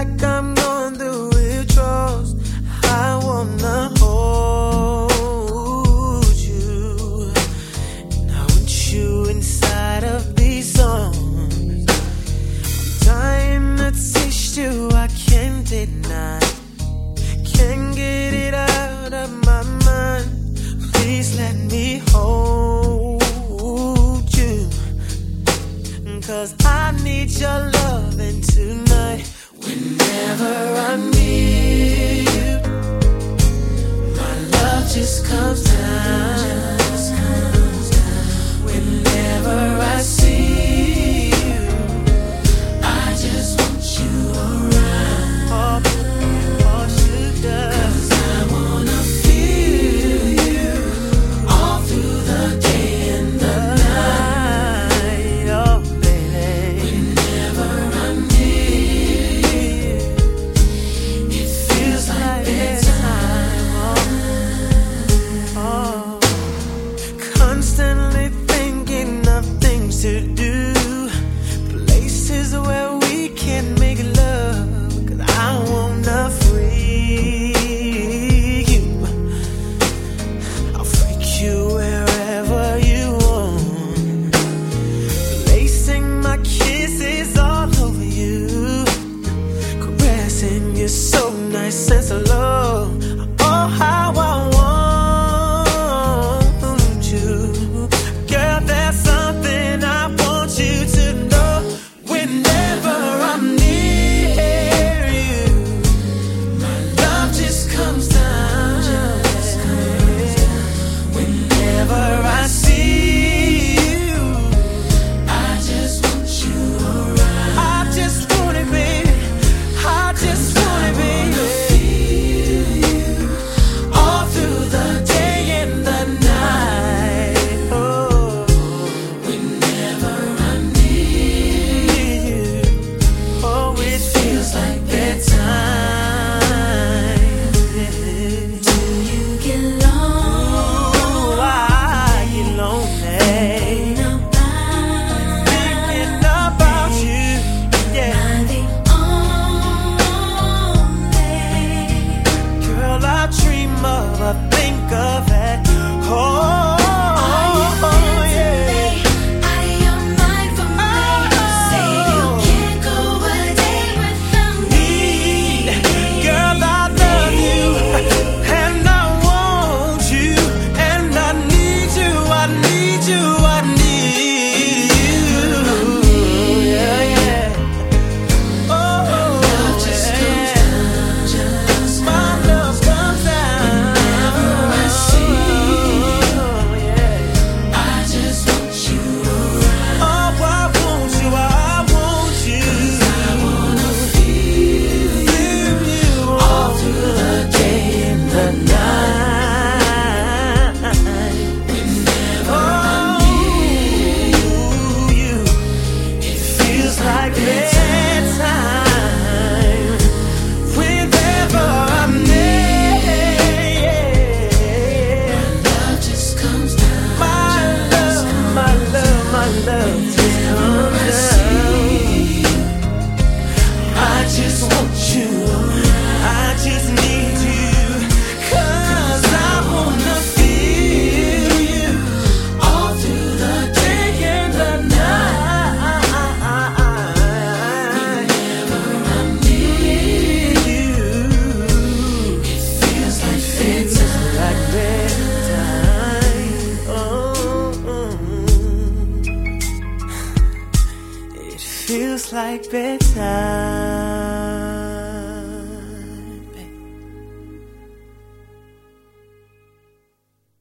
like I'm going the withdrawals. I wanna hold you, I want you inside of these songs. I'm dying to taste you, I can't deny. Can't get it out of my mind. Please let me hold you, cause I need your love and tonight. feels like bedtime.